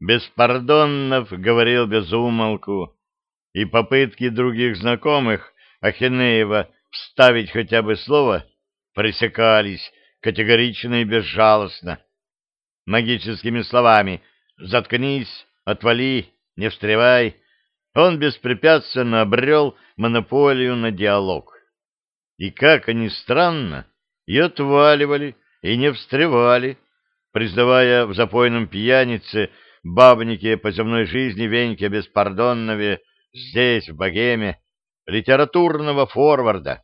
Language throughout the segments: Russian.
Беспардоннов говорил без умолку, и попытки других знакомых Ахенеева вставить хотя бы слово пресекались категорично и безжалостно. Магическими словами «заткнись», «отвали», «не встревай» он беспрепятственно обрел монополию на диалог. И как они странно, и отваливали, и не встревали, признавая в запойном пьянице бабнике по земной жизни Веньке Беспардоннове здесь, в богеме, литературного форварда,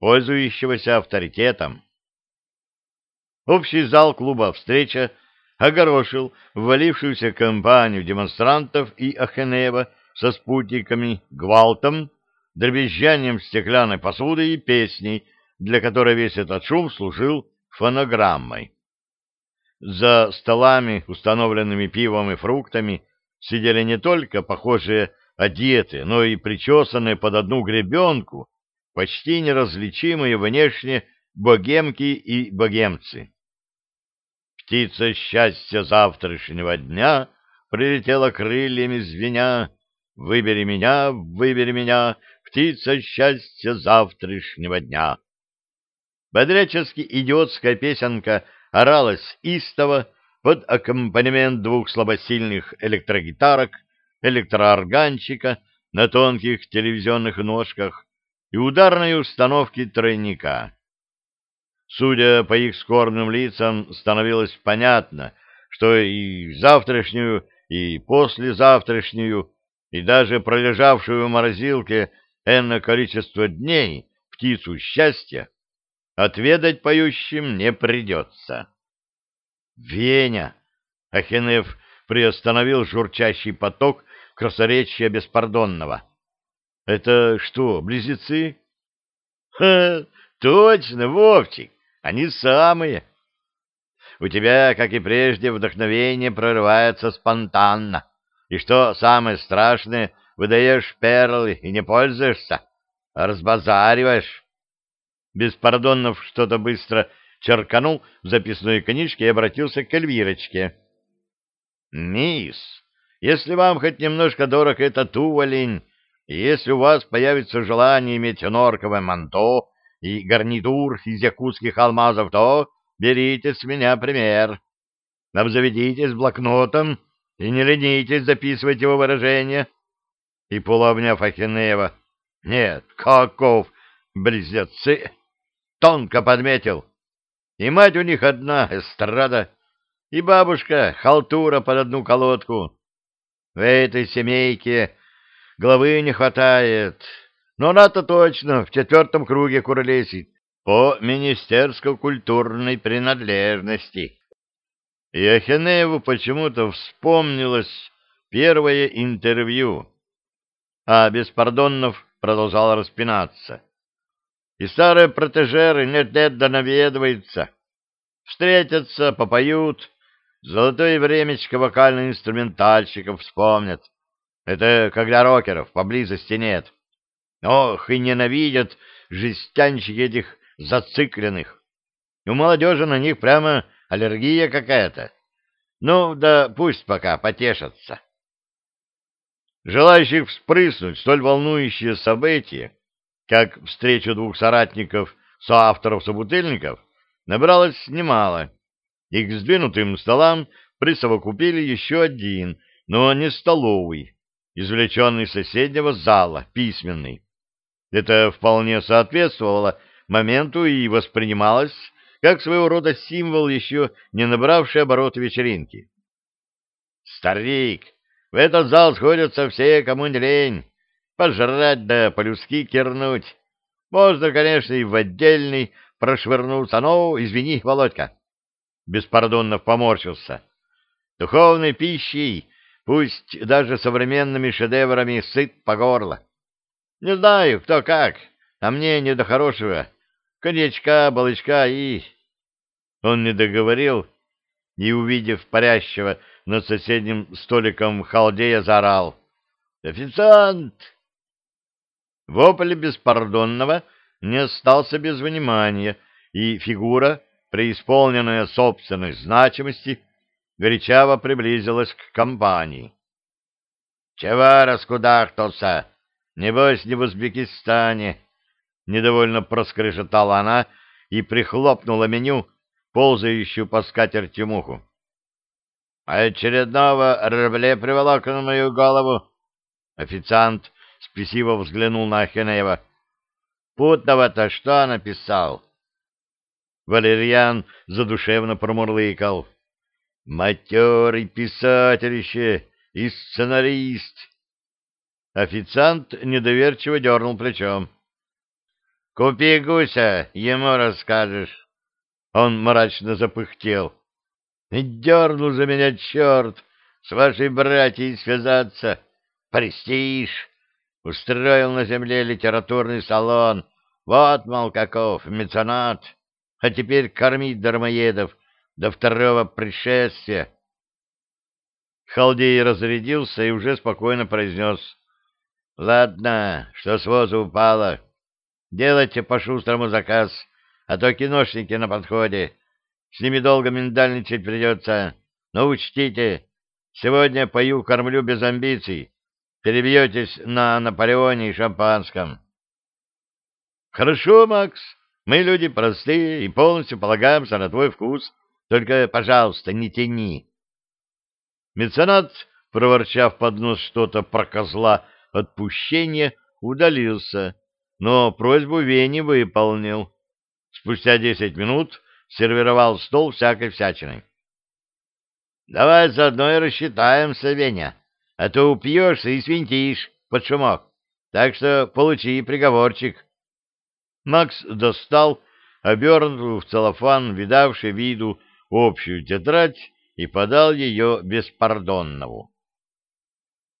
пользующегося авторитетом. Общий зал клуба «Встреча» огорошил ввалившуюся компанию демонстрантов и Ахенеева со спутниками гвалтом, дребезжанием стеклянной посуды и песней, для которой весь этот шум служил фонограммой. За столами, установленными пивом и фруктами, сидели не только похожие одетые, но и причесанные под одну гребенку, почти неразличимые внешне богемки и богемцы. Птица счастья завтрашнего дня прилетела крыльями звеня. Выбери меня, выбери меня, птица счастья завтрашнего дня. Бодрячески идиотская песенка оралась истово под аккомпанемент двух слабосильных электрогитарок, электроорганчика на тонких телевизионных ножках и ударной установки тройника. Судя по их скорбным лицам, становилось понятно, что и завтрашнюю, и послезавтрашнюю, и даже пролежавшую в морозилке энное количество дней птицу счастья отведать поющим не придется. «Веня!» — Ахенев приостановил журчащий поток красноречия беспардонного. «Это что, близнецы?» «Ха! Точно, Вовчик! Они самые. У тебя, как и прежде, вдохновение прорывается спонтанно. И что самое страшное, выдаешь перлы и не пользуешься, а разбазариваешь. Беспардонов что-то быстро черканул в записной книжке и обратился к Эльвирочке. «Мисс, если вам хоть немножко дорог этот уволень, если у вас появится желание иметь норковое манто, и гарнитур из якутских алмазов, то берите с меня пример. Обзаведитесь блокнотом и не ленитесь записывать его выражения. И полуобняв Ахинеева, нет, каков близнецы, тонко подметил. И мать у них одна, эстрада, и бабушка, халтура под одну колодку. В этой семейке головы не хватает, но она-то точно в четвертом круге куролесит по министерско-культурной принадлежности. И Ахенееву почему-то вспомнилось первое интервью, а Беспардоннов продолжал распинаться. И старые протежеры нет-нет да наведываются, встретятся, попоют, золотое времечко вокально-инструментальщиков вспомнят. Это когда рокеров поблизости нет. Ох, и ненавидят жестянщики этих зацикленных. У молодежи на них прямо аллергия какая-то. Ну, да пусть пока потешатся. Желающих вспрыснуть столь волнующее событие, как встречу двух соратников соавторов-собутыльников, набралось немало, и к сдвинутым столам присовокупили еще один, но не столовый, извлеченный из соседнего зала, письменный. Это вполне соответствовало моменту и воспринималось как своего рода символ еще не набравшей обороты вечеринки. «Старик, в этот зал сходятся все, кому не лень, пожрать да по-людски кирнуть. Можно, конечно, и в отдельный прошвырнуться, но, извини, Володька». Беспардонно поморщился. «Духовной пищей, пусть даже современными шедеврами, сыт по горло. Не знаю, кто как, а мне не до хорошего. Коньячка, балычка и... Он не договорил и, увидев парящего над соседним столиком халдея, заорал. «Официант!» Вопль беспардонного не остался без внимания, и фигура, преисполненная собственной значимости, горячаво приблизилась к компании. — Чего раскудахтался? Небось, не в Узбекистане. Недовольно проскрежетала она и прихлопнула меню, ползающую по скатерти муху. «Очередного рубле приволок на мою голову!» Официант спесиво взглянул на Ахенеева. «Путного-то что написал?» Валерьян задушевно промурлыкал. «Матерый писателище и сценарист!» Официант недоверчиво дернул плечом. «Купи гуся, ему расскажешь». Он мрачно запыхтел. «Дернул за меня черт с вашей братьей связаться. Престиж! Устроил на земле литературный салон. Вот, мол, каков, меценат. А теперь кормить дармоедов до второго пришествия». Халдей разрядился и уже спокойно произнес. «Ладно, что с воза упало». Делайте по-шустрому заказ, а то киношники на подходе. С ними долго миндальничать придется. Но учтите, сегодня пою-кормлю без амбиций. Перебьетесь на Наполеоне и шампанском. Хорошо, Макс, мы люди простые и полностью полагаемся на твой вкус. Только, пожалуйста, не тяни. Меценат, проворчав под нос что-то про козла отпущения, удалился но просьбу Вени выполнил. Спустя десять минут сервировал стол всякой всячиной. — Давай заодно и рассчитаемся, Веня, а то упьешься и свинтишь под шумок. Так что получи приговорчик. Макс достал, обернутую в целлофан, видавший виду общую тетрадь, и подал ее беспардонному.